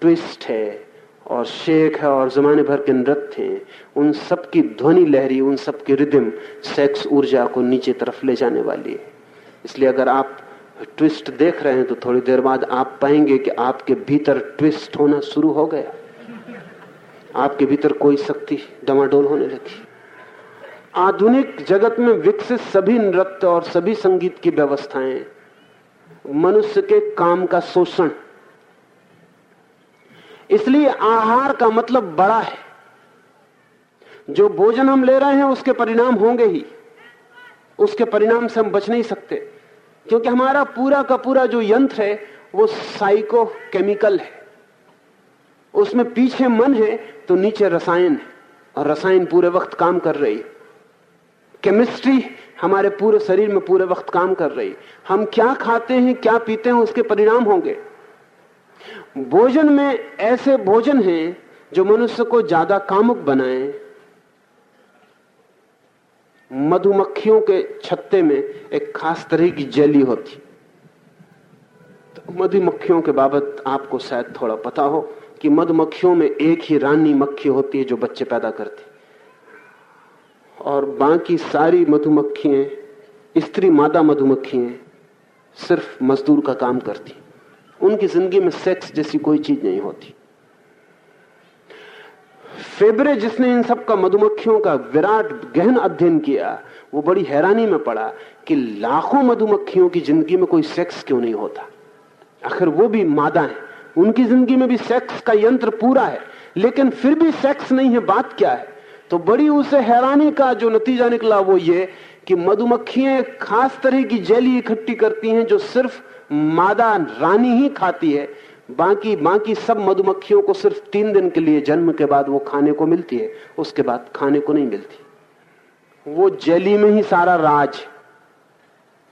Speaker 2: ट्विस्ट है, और शेख है, और जमाने भर के नृत्य हैं। उन सब की ध्वनि लहरी, उन सब की रिदम, सेक्स ऊर्जा को नीचे तरफ़ ले जाने वाली है। इसलिए अगर आप ट्विस्ट देख रहे हैं तो थोड़ी देर बाद आप पाएँगे कि आपके भीतर ट्विस्ट होना शुरू हो गया। आपके भीतर कोई शक्ति डमाडोल होने लगी। आधुनिक जगत में विकसित सभी नृत्य और सभी संगीत की व्यवस्थाएँ, मनुष्य के काम का शोषण। इसलिए आहार का मतलब बड़ा है। जो भोजन हम ले रहे हैं, उसके परिणाम होंगे ही। उसके परिणाम से हम बच नहीं सकते। क्योंकि हमारा पूरा का पूरा जो यंत्र है, वो साइको केमिकल है। उसमें पीछे मन है तो नीचे रसायन है। और रसायन पूरे वक्त काम कर रही केमिस्ट्री हमारे पूरे शरीर में पूरे वक्त काम कर रही हम क्या खाते हैं, क्या पीते हैं, उसके परिणाम होंगे। भोजन में ऐसे भोजन हैं, जो मनुष्य को ज़्यादा कामुक बनाए मधुमक्खियों के छत्ते में एक खास तरह की जेली होती। तो मधुमक्खियों के बाबत आपको शायद थोड़ा पता हो कि मधुमक्खियों में एक ही रानी मक्खी होती है जो बच्चे पैदा करती। और बाकी सारी मधुमक्खियाँ, स्त्री मादा मधुमक्खियाँ सिर्फ़ मजदूर का काम करती। उनकी ज़िंदगी में सेक्स जैसी कोई चीज़ नहीं होती। फेबरे जिसने इन सब का मधुमक्खियों का विराट गहन अध्ययन किया, वो बड़ी हैरानी में पड़ा कि लाखों मधुमक्खियों की ज़िंदगी में कोई सेक्स क्यों नहीं होता? आखिर वो भी मादा है। उनकी ज़िंदगी में भी सेक्स का यंत्र पूरा है, लेकिन फिर भी सेक्स नहीं है, बात क्या है? तो बड़ी उसे हैरानी का जो नतीजा निकला वो ये कि मधुमक्खियाँ खास तरह की जेली इकट्ठी करती हैं जो सिर्फ़ मादा रानी ही खाती है बाकी बाकी सब मधुमक्खियों को सिर्फ़ तीन दिन के लिए जन्म के बाद वो खाने को मिलती है, उसके बाद खाने को नहीं मिलती। वो जेली में ही सारा राज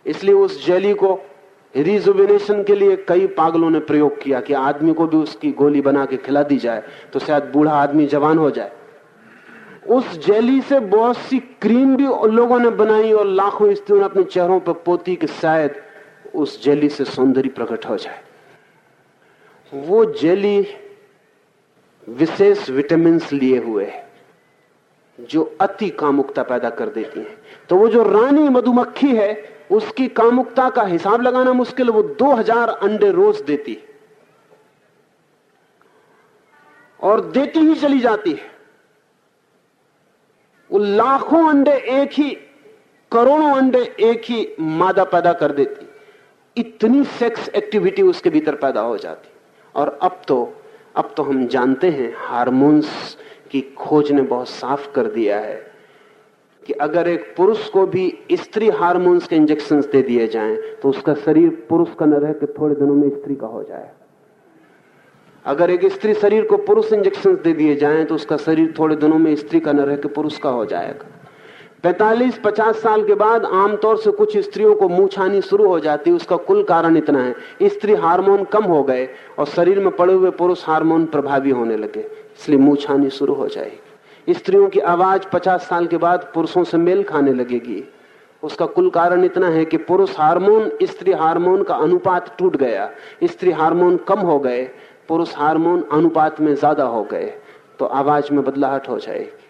Speaker 2: इसलिए उस जेली को रिजुबिनेशन के लिए कई पागलों ने प्रयोग किया कि आदमी को भी उसकी गोली बना के खिला दी जाए तो शायद बूढ़ा आदमी जवान हो जाए। उस जेली से बहुत सी क्रीम भी लोगों ने बनाई और लाखों स्त्रियों ने अपने चेहरों पर पोती कि शायद उस जेली से सौंदर्य प्रकट हो जाए। वो जेली विशेष विटामिन लिए हुए है, जो अति कामुकता पैदा कर देती है। तो वो जो रानी मधुमक्खी है, उसकी कामुकता का हिसाब लगाना मुश्किल, वो 2000 अंडे रोज देती है। और देती ही चली जाती है। वो लाखों अंडे एक ही, करोड़ों अंडे एक ही मादा पैदा कर देती इतनी सेक्स एक्टिविटी उसके भीतर पैदा हो जाती और अब तो अब तो हम जानते हैं हार्मोन्स की खोज ने बहुत साफ़ कर दिया है कि अगर एक पुरुष को भी स्त्री हार्मोन्स के इंजेक्शन दे दिए जाएँ तो उसका शरीर पुरुष का न रह के थोड़े दिनों में स्त्री का हो जाए। अगर एक स्त्री शरीर को पुरुष इंजेक्शन दे दिए जाएँ तो उसका शरीर थोड़े दिनों में स्त्री का न रह के पुरुष का हो जाएगा। पैतालीस, पचास साल के बाद आमतौर से कुछ स्त्रियों को मुँह शुरू हो जाती है, उसका कुल कारण इतना है। स्त्री हार्मोन कम हो गए और शरीर में पड़े हुए पुरुष हार्मोन प्रभावी होने लगे, इसलिए मुँह शुरू हो जाएगी। स्त्रियों की आवाज़ पचास साल के बाद पुरुषों से मेल खाने लगेगी। उसका कुल कारण इतना है कि पुरुष हार्मोन, स्त्री हार्मोन का अनुपात टूट गया। स्त्री हार्मोन कम हो गए, पुरुष हार्मोन अनुपात में ज़्यादा हो गए तो आवाज़ में बदलाहट हो जाएगी।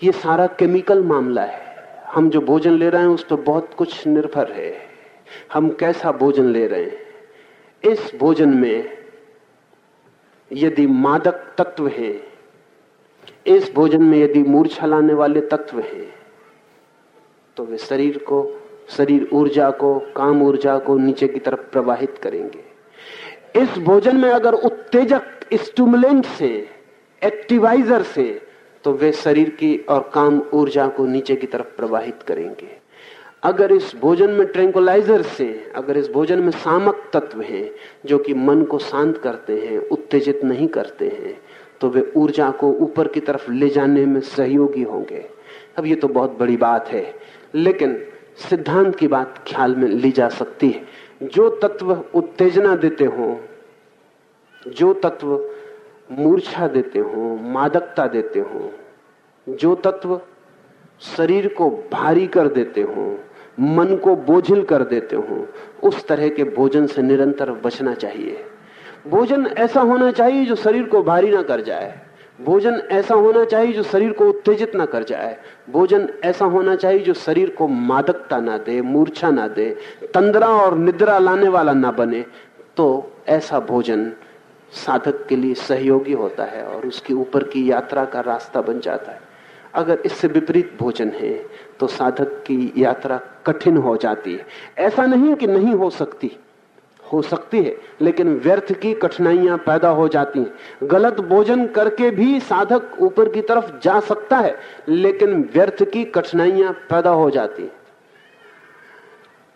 Speaker 2: ये सारा केमिकल मामला है। हम जो भोजन ले रहे हैं, उस पर तो बहुत कुछ निर्भर है। हम कैसा भोजन ले रहे हैं? इस भोजन में यदि मादक तत्व हैं, इस भोजन में यदि मूर्छा लाने वाले तत्व हैं तो वे शरीर को, शरीर ऊर्जा को, काम ऊर्जा को नीचे की तरफ़ प्रवाहित करेंगे। इस भोजन में अगर उत्तेजक स्टूमुलेंट से एक्टिवाइजर से तो वे शरीर की और काम ऊर्जा को नीचे की तरफ़ प्रवाहित करेंगे। अगर इस भोजन में ट्रेंकुलाइजर से, अगर इस भोजन में सामक तत्व हैं, जो कि मन को शांत करते हैं, उत्तेजित नहीं करते हैं तो वे ऊर्जा को ऊपर की तरफ़ ले जाने में सहयोगी होंगे। अब ये तो बहुत बड़ी बात है, लेकिन सिद्धांत की बात ख्याल में ली जा सकती है। जो तत्व उत्तेजना देते हो, जो तत्व मूर्छा देते हो, मादकता देते हो, जो तत्व शरीर को भारी कर देते हो, मन को बोझिल कर देते हो, उस तरह के भोजन से निरंतर बचना चाहिए। भोजन ऐसा होना चाहिए जो शरीर को भारी ना कर जाए। भोजन ऐसा होना चाहिए जो शरीर को उत्तेजित ना कर जाए। भोजन ऐसा होना चाहिए जो शरीर को मादकता ना दे, मूर्छा ना दे, तंद्रा और निद्रा लाने वाला ना बने। तो ऐसा भोजन साधक के लिए सहयोगी होता है और उसकी ऊपर की यात्रा का रास्ता बन जाता है। अगर इससे विपरीत भोजन है तो साधक की यात्रा कठिन हो जाती है। ऐसा नहीं कि नहीं हो सकती। हो सकती है, लेकिन व्यर्थ की कठिनाइयाँ पैदा हो जाती हैं। गलत भोजन करके भी साधक ऊपर की तरफ़ जा सकता है, लेकिन व्यर्थ की कठिनाइयाँ पैदा हो जाती हैं।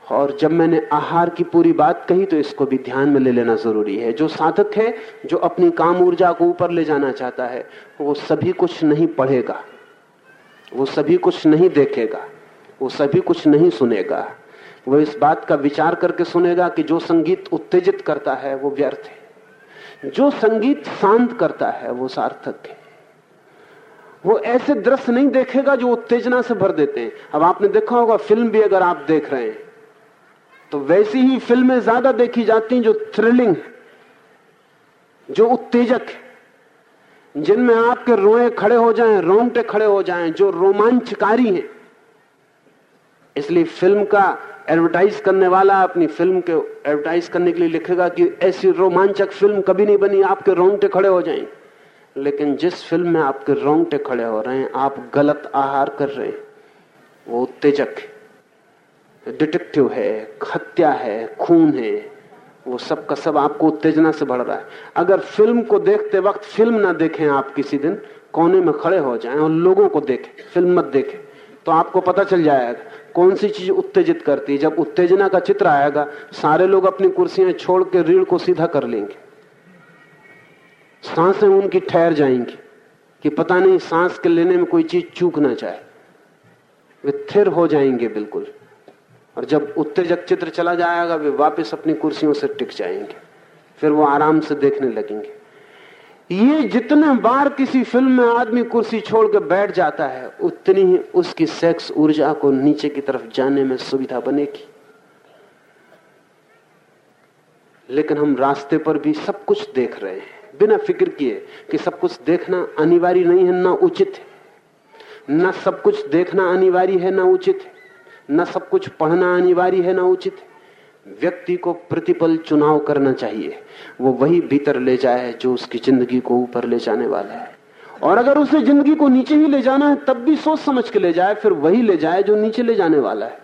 Speaker 2: और जब मैंने आहार की पूरी बात कही तो इसको भी ध्यान में ले लेना ज़रूरी है। जो साधक है, जो अपनी काम ऊर्जा को ऊपर ले जाना चाहता है, वो सभी कुछ नहीं पढ़ेगा, वो सभी कुछ नहीं देखेगा, वो सभी कुछ नहीं सुनेगा। वो इस बात का विचार करके सुनेगा कि जो संगीत उत्तेजित करता है, वो व्यर्थ है। जो संगीत शांत करता है, वो सार्थक है। वो ऐसे दृश्य नहीं देखेगा जो उत्तेजना से भर देते हैं। अब आपने देखा होगा, फ़िल्म भी अगर आप देख रहे हैं तो वैसी ही फ़िल्में ज़्यादा देखी जाती हैं जो थ्रिलिंग जो उत्तेजक जिनमें आपके रोए खड़े हो जाएँ, रोंगटे खड़े हो जाएँ, जो रोमांचकारी हैं। इसलिए फ़िल्म का एडवर्टाइज करने वाला अपनी फ़िल्म के एडवर्टाइज करने के लिए लिखेगा कि ऐसी रोमांचक फ़िल्म कभी नहीं बनी, आपके रोंगटे खड़े हो जाएँगे लेकिन जिस फ़िल्म में आपके रोंगटे खड़े हो रहे हैं, आप गलत आहार कर रहे हैं, वो उत्तेजक है। डिटेक्टिव है, हत्या है, खून है, वो सब का सब आपको उत्तेजना से बढ़ रहा है। अगर फ़िल्म को देखते वक्त फ़िल्म ना देखें आप किसी दिन, कोने में खड़े हो जाएँ और लोगों को देखें, फ़िल्म मत देखें तो आपको पता चल जाएगा कौन सी चीज़ उत्तेजित करती है। जब उत्तेजना का चित्र आएगा, सारे लोग अपनी कुर्सियाँ छोड़ के रीढ़ को सीधा कर लेंगे। साँसें उनकी ठहर जाएँगी कि पता नहीं सांस के लेने में कोई चीज़ चूक ना जाए। वे थिर हो जाएँगे बिल्कुल। और जब उत्तेजक चित्र चला जाएगा, वे वापस अपनी कुर्सियों से टिक जाएँगे। फिर वो आराम से देखने लगेंगे। ये जितने बार किसी फ़िल्म में आदमी कुर्सी छोड़ बैठ जाता है, उतनी ही उसकी सेक्स ऊर्जा को नीचे की तरफ़ जाने में सुविधा बनेगी। लेकिन हम रास्ते पर भी सब कुछ देख रहे हैं। बिना फ़िक्र किए कि सब कुछ देखना अनिवार्य नहीं है, ना उचित है। ना सब कुछ देखना अनिवार्य है, ना उचित है। न सब कुछ पढ़ना अनिवार्य है, ना उचित। व्यक्ति को प्रतिपल चुनाव करना चाहिए। वो वही भीतर ले जाए जो उसकी ज़िंदगी को ऊपर ले जाने वाला है। और अगर उसे ज़िंदगी को नीचे ही ले जाना है, तब भी सोच समझ के ले जाए, फिर वही ले जाए जो नीचे ले जाने वाला है।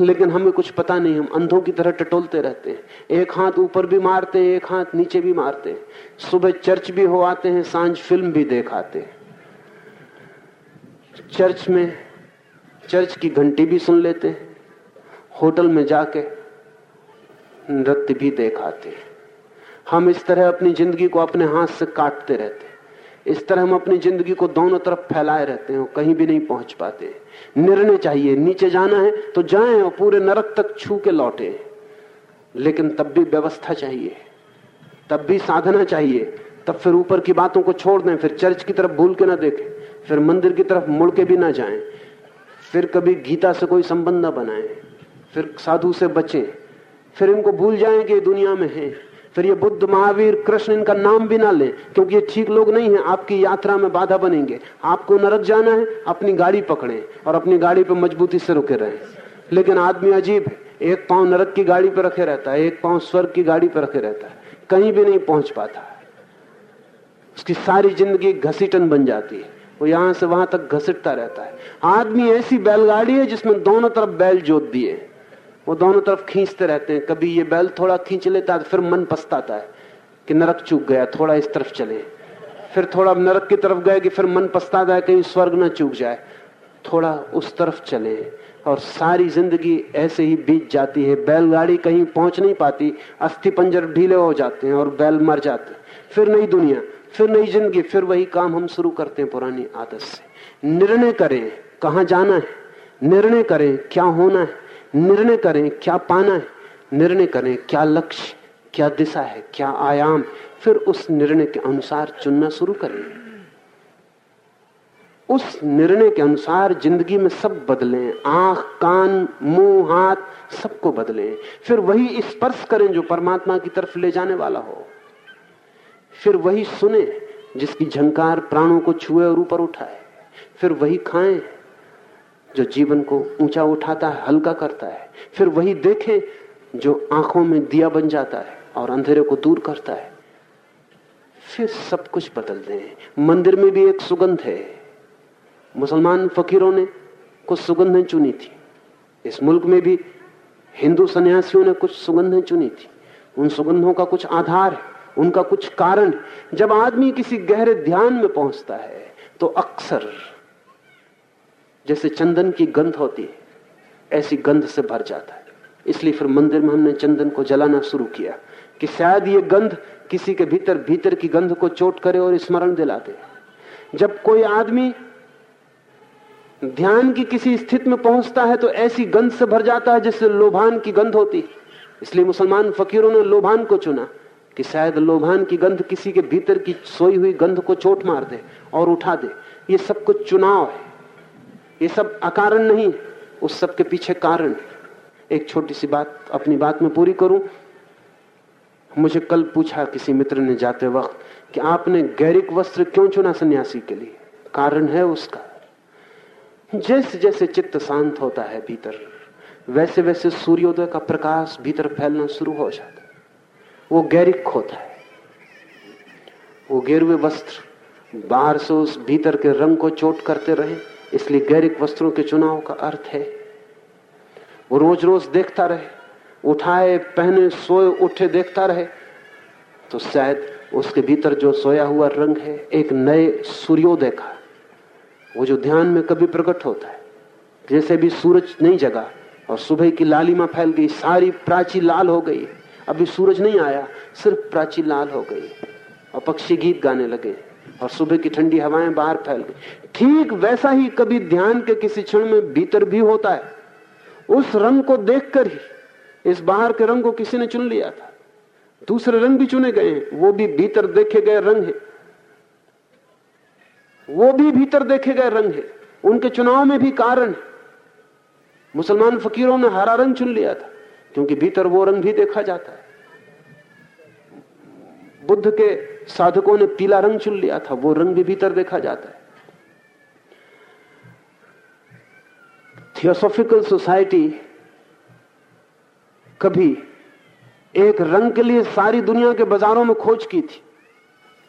Speaker 2: लेकिन हमें कुछ पता नहीं, हम अंधों की तरह टटोलते रहते हैं। एक हाथ ऊपर भी मारते हैं, एक हाथ नीचे भी मारते हैं। सुबह चर्च भी हो आते हैं, साँझ फ़िल्म भी देख आते हैं। चर्च में चर्च की घंटी भी सुन लेते हैं, होटल में जाके नृत्य भी देखाते हैं। हम इस तरह अपनी ज़िंदगी को अपने हाथ से काटते रहते हैं। इस तरह हम अपनी ज़िंदगी को दोनों तरफ़ फैलाए रहते हैं कहीं भी नहीं पहुँच पाते। निर्णय चाहिए, नीचे जाना है तो जाएँ और पूरे नरक तक छू के लौटे। लेकिन तब भी व्यवस्था चाहिए, तब भी साधना चाहिए, तब फिर ऊपर की बातों को छोड़ दें, फिर चर्च की तरफ़ भूल के ना देखें, फिर मंदिर की तरफ़ मुड़ के भी ना जाएँ। फिर कभी गीता से कोई संबंध ना बनाएँ, फिर साधु से बचें, फिर इनको भूल जाएँ कि दुनिया में है, फिर ये बुद्ध महावीर कृष्ण इनका नाम भी ना लें, क्योंकि ये ठीक लोग नहीं है, आपकी यात्रा में बाधा बनेंगे। आपको नरक जाना है, अपनी गाड़ी पकड़े और अपनी गाड़ी पर मजबूती से रुके रहे। लेकिन आदमी अजीब है, एक पाँव नरक की गाड़ी पर रखे रहता है, एक पाँव स्वर्ग की गाड़ी पर रखे रहता है, कहीं भी नहीं पहुँच पाता। उसकी सारी ज़िंदगी घसीटन बन जाती है। वो यहाँ से वहाँ तक घसीटता रहता है। आदमी ऐसी बैलगाड़ी है जिसमें दोनों तरफ़ बैल जोत दिए वो दोनों तरफ़ खींचते रहते हैं। कभी ये बैल थोड़ा खींच लेता है फिर मन पछताता है कि नरक चूक गया, थोड़ा इस तरफ़ चले। फिर थोड़ा नरक की तरफ़ गए कि फिर मन पछताता है कहीं स्वर्ग ना चूक जाए। थोड़ा उस तरफ़ चले और सारी ज़िंदगी ऐसे ही बीत जाती है। बैलगाड़ी कहीं पहुँच नहीं पाती। अस्थि पंजर ढीले हो जाते हैं और बैल मर जाते फिर नई दुनिया। फिर नई ज़िंदगी, फिर वही काम हम शुरू करते हैं पुरानी आदत से। निर्णय करें, कहा जाना है? निर्णय करें, क्या होना है? निर्णय करें, क्या पाना है? निर्णय करें, क्या लक्ष्य, क्या दिशा है, क्या आयाम? फिर उस निर्णय के अनुसार चुनना शुरू करें। उस निर्णय के अनुसार ज़िंदगी में सब बदलें, आँख, कान, मुँह, हाथ, सबको बदलें। फिर वही स्पर्श करें जो परमात्मा की तरफ़ ले जाने वाला हो। फिर वही सुने जिसकी झंकार प्राणों को छुए और ऊपर उठाए। फिर वही खाएँ जो जीवन को ऊँचा उठाता है, हल्का करता है। फिर वही देखें जो आँखों में दिया बन जाता है और अंधेरे को दूर करता है। फिर सब कुछ बदल दें। मंदिर में भी एक सुगंध है। मुसलमान फकीरों ने कुछ सुगंधें चुनी थी। इस मुल्क में भी हिंदू सन्यासियों ने कुछ सुगंधें चुनी थी। उन सुगंधों का कुछ आधार है। उनका कुछ कारण, जब आदमी किसी गहरे ध्यान में पहुँचता है तो अक्सर जैसे चंदन की गंध होती है, ऐसी गंध से भर जाता है। इसलिए फिर मंदिर में हमने चंदन को जलाना शुरू किया कि शायद ये गंध किसी के भीतर भीतर की गंध को चोट करे और स्मरण दिला दे जब कोई आदमी ध्यान की किसी स्थिति में पहुँचता है तो ऐसी गंध से भर जाता है जैसे लोभान की गंध होती इसलिए मुसलमान फकीरों ने लोभान को चुना। कि शायद लोभान की गंध किसी के भीतर की सोई हुई गंध को चोट मार दे और उठा दे। ये सब कुछ चुनाव है। ये सब अकारण नहीं उस सब के पीछे कारण एक छोटी सी बात अपनी बात में पूरी करूँ। मुझे कल पूछा किसी मित्र ने जाते वक्त कि आपने गैरिक वस्त्र क्यों चुना सन्यासी के लिए? कारण है उसका। जैसे जैसे चित्त शांत होता है भीतर वैसे वैसे सूर्योदय का प्रकाश भीतर फैलना शुरू हो जाता वो गैरिक होता है। वो गेरुए वस्त्र बाहर से उस भीतर के रंग को चोट करते रहे, इसलिए गैरिक वस्त्रों के चुनाव का अर्थ है। वो रोज रोज देखता रहे, उठाए, पहने, सोए, उठे, देखता रहे तो शायद उसके भीतर जो सोया हुआ रंग है, एक नए सूर्योदय का, वो जो ध्यान में कभी प्रकट होता है। जैसे भी सूरज नहीं जगा, और सुबह की लालिमा फैल गई, सारी प्राची लाल हो गई अभी सूरज नहीं आया, सिर्फ़ प्राची लाल हो गई और पक्षी गीत गाने लगे और सुबह की ठंडी हवाएँ बाहर फैल गई। ठीक वैसा ही कभी ध्यान के किसी क्षण में भीतर भी होता है। उस रंग को देखकर ही इस बाहर के रंग को किसी ने चुन लिया था। दूसरे रंग भी चुने गए हैं। वो भी भीतर देखे गए रंग है। वो भी भीतर देखे गए रंग है। उनके चुनाव में भी कारण है। मुसलमान फकीरों ने हरा रंग चुन लिया था, क्योंकि भीतर वो रंग भी देखा जाता है। बुद्ध के साधकों ने पीला रंग चुन लिया था, वो रंग भी भीतर देखा जाता है। थियोसॉफिकल सोसाइटी कभी एक रंग के लिए सारी दुनिया के बाजारों में खोज की थी,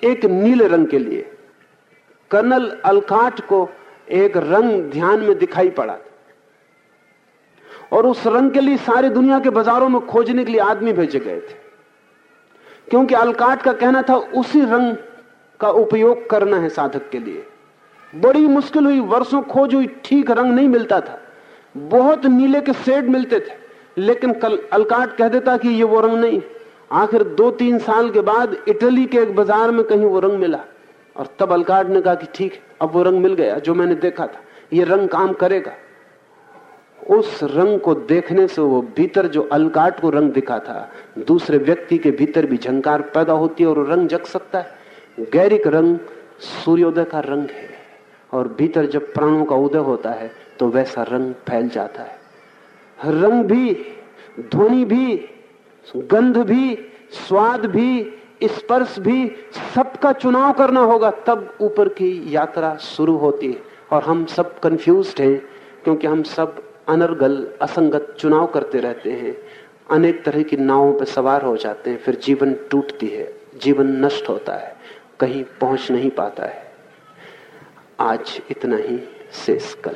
Speaker 2: एक नीले रंग के लिए। कर्नल अलकाट को एक रंग ध्यान में दिखाई पड़ा और उस रंग के लिए सारी दुनिया के बाजारों में खोजने के लिए आदमी भेजे गए थे। क्योंकि अलकाट का कहना था, उसी रंग का उपयोग करना है साधक के लिए। बड़ी मुश्किल हुई, वर्षों खोज हुई, ठीक रंग नहीं मिलता था। बहुत नीले के सेड मिलते थे, लेकिन कल अलकाट कह देता कि ये वो रंग नहीं। आखिर दो तीन साल के बाद इटली के एक बाज़ार में कहीं वो रंग मिला, और तब अलकाट ने कहा कि ठीक अब वो रंग मिल गया, जो मैंने देखा था, ये रंग काम करेगा। उस रंग को देखने से वो भीतर जो अलकाट को रंग दिखा था, दूसरे व्यक्ति के भीतर भी झंकार पैदा होती है और रंग जग सकता है। गैरिक रंग सूर्योदय का रंग है और भीतर जब प्राणों का उदय होता है तो वैसा रंग फैल जाता है। रंग भी, ध्वनि भी, गंध भी, स्वाद भी, स्पर्श भी, सबका चुनाव करना होगा, तब ऊपर की यात्रा शुरू होती है। और हम सब कंफ्यूज हैं, क्योंकि हम सब अनर्गल असंगत चुनाव करते रहते हैं। अनेक तरह की नावों पर सवार हो जाते हैं, फिर जीवन टूटती है, जीवन नष्ट होता है, कहीं पहुँच नहीं पाता है। आज इतना ही, शेष कल।